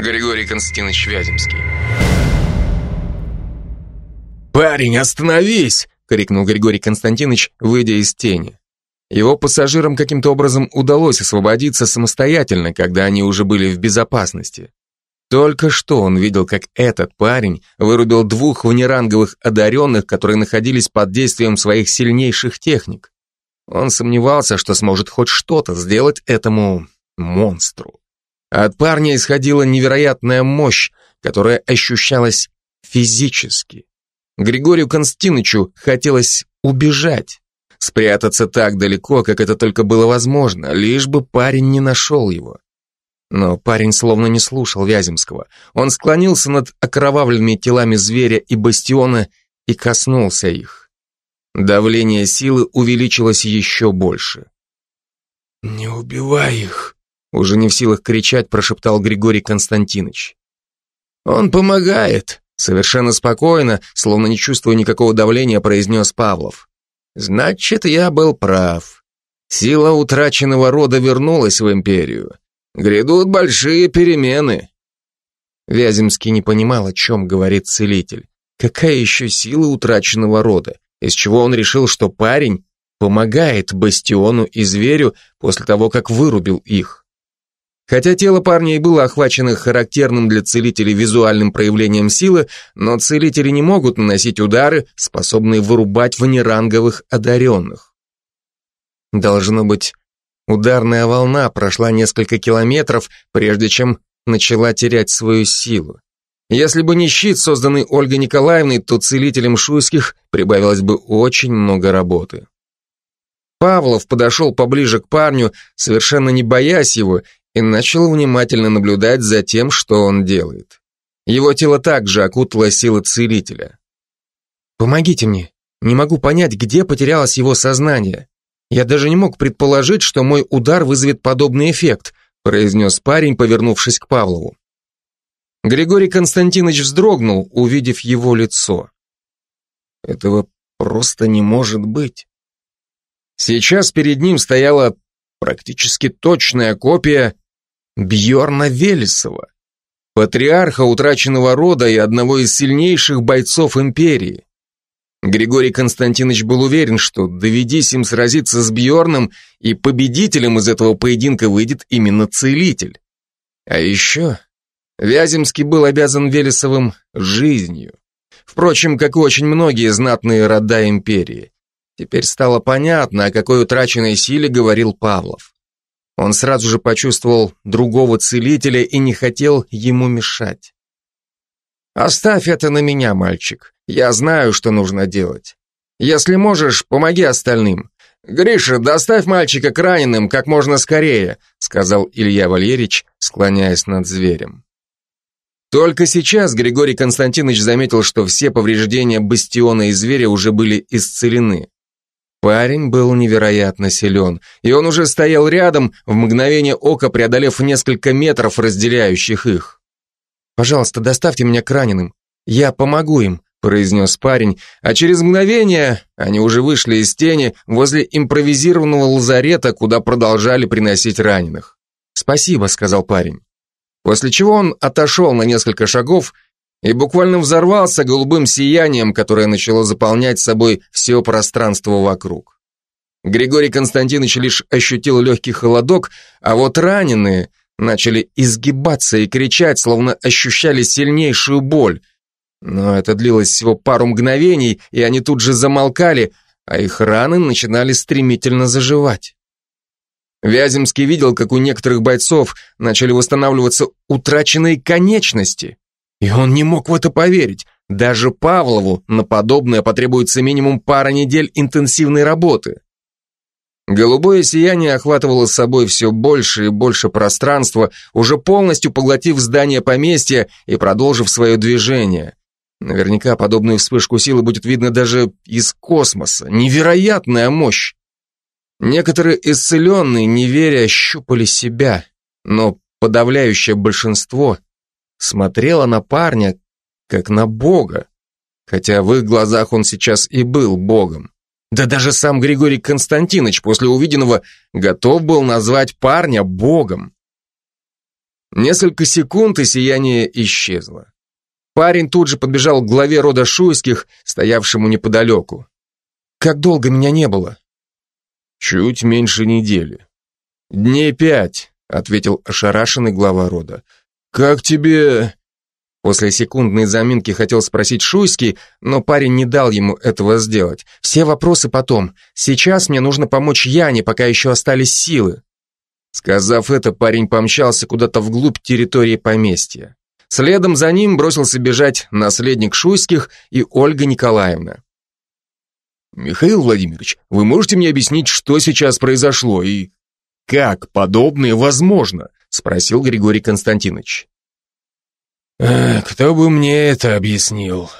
Григорий Константинович Вяземский. «Парень, остановись!» — крикнул Григорий Константинович, выйдя из тени. Его пассажирам каким-то образом удалось освободиться самостоятельно, когда они уже были в безопасности. Только что он видел, как этот парень вырубил двух внеранговых одаренных, которые находились под действием своих сильнейших техник. Он сомневался, что сможет хоть что-то сделать этому монстру. От парня исходила невероятная мощь, которая ощущалась физически. Григорию Константиновичу хотелось убежать, спрятаться так далеко, как это только было возможно, лишь бы парень не нашел его. Но парень словно не слушал Вяземского. Он склонился над окровавленными телами зверя и бастиона и коснулся их. Давление силы увеличилось еще больше. «Не убивай их!» Уже не в силах кричать, прошептал Григорий Константинович. «Он помогает!» Совершенно спокойно, словно не чувствуя никакого давления, произнес Павлов. «Значит, я был прав. Сила утраченного рода вернулась в империю. Грядут большие перемены. Вяземский не понимал, о чем говорит целитель. Какая еще сила утраченного рода? Из чего он решил, что парень помогает Бастиону и Зверю после того, как вырубил их? Хотя тело парня и было охвачено характерным для целителей визуальным проявлением силы, но целители не могут наносить удары, способные вырубать внеранговых одаренных. Должно быть, Ударная волна прошла несколько километров, прежде чем начала терять свою силу. Если бы не щит, созданный Ольгой Николаевной, то целителям шуйских прибавилось бы очень много работы. Павлов подошел поближе к парню, совершенно не боясь его, и начал внимательно наблюдать за тем, что он делает. Его тело также окутала сила целителя. «Помогите мне. Не могу понять, где потерялось его сознание. Я даже не мог предположить, что мой удар вызовет подобный эффект, произнес парень, повернувшись к Павлову. Григорий Константинович вздрогнул, увидев его лицо. Этого просто не может быть. Сейчас перед ним стояла практически точная копия Бьорна Велесова, патриарха утраченного рода и одного из сильнейших бойцов империи. Григорий Константинович был уверен, что доведись им сразиться с Бьорном, и победителем из этого поединка выйдет именно целитель. А еще Вяземский был обязан Велесовым жизнью. Впрочем, как и очень многие знатные рода империи. Теперь стало понятно, о какой утраченной силе говорил Павлов. Он сразу же почувствовал другого целителя и не хотел ему мешать. «Оставь это на меня, мальчик. Я знаю, что нужно делать. Если можешь, помоги остальным. Гриша, доставь мальчика к раненым как можно скорее», сказал Илья Валерьевич, склоняясь над зверем. Только сейчас Григорий Константинович заметил, что все повреждения бастиона и зверя уже были исцелены. Парень был невероятно силен, и он уже стоял рядом, в мгновение ока преодолев несколько метров, разделяющих их. «Пожалуйста, доставьте меня к раненым. Я помогу им», произнес парень, а через мгновение они уже вышли из тени возле импровизированного лазарета, куда продолжали приносить раненых. «Спасибо», — сказал парень. После чего он отошел на несколько шагов и буквально взорвался голубым сиянием, которое начало заполнять собой все пространство вокруг. Григорий Константинович лишь ощутил легкий холодок, а вот раненые начали изгибаться и кричать, словно ощущали сильнейшую боль, но это длилось всего пару мгновений, и они тут же замолкали, а их раны начинали стремительно заживать. Вяземский видел, как у некоторых бойцов начали восстанавливаться утраченные конечности. И он не мог в это поверить. Даже Павлову на подобное потребуется минимум пара недель интенсивной работы. Голубое сияние охватывало собой все больше и больше пространства, уже полностью поглотив здание поместья и продолжив свое движение. Наверняка подобную вспышку силы будет видно даже из космоса. Невероятная мощь! Некоторые исцеленные, не веря, щупали себя, но подавляющее большинство смотрело на парня, как на бога, хотя в их глазах он сейчас и был богом. Да даже сам Григорий Константинович после увиденного готов был назвать парня богом. Несколько секунд, и сияние исчезло. Парень тут же подбежал к главе рода Шуйских, стоявшему неподалеку. «Как долго меня не было?» «Чуть меньше недели». «Дней пять», — ответил ошарашенный глава рода. «Как тебе...» После секундной заминки хотел спросить Шуйский, но парень не дал ему этого сделать. «Все вопросы потом. Сейчас мне нужно помочь Яне, пока еще остались силы». Сказав это, парень помчался куда-то вглубь территории поместья. Следом за ним бросился бежать наследник Шуйских и Ольга Николаевна. «Михаил Владимирович, вы можете мне объяснить, что сейчас произошло и как подобное возможно?» Спросил Григорий Константинович. «Кто бы мне это объяснил?»